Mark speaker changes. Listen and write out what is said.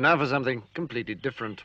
Speaker 1: And now for something completely different.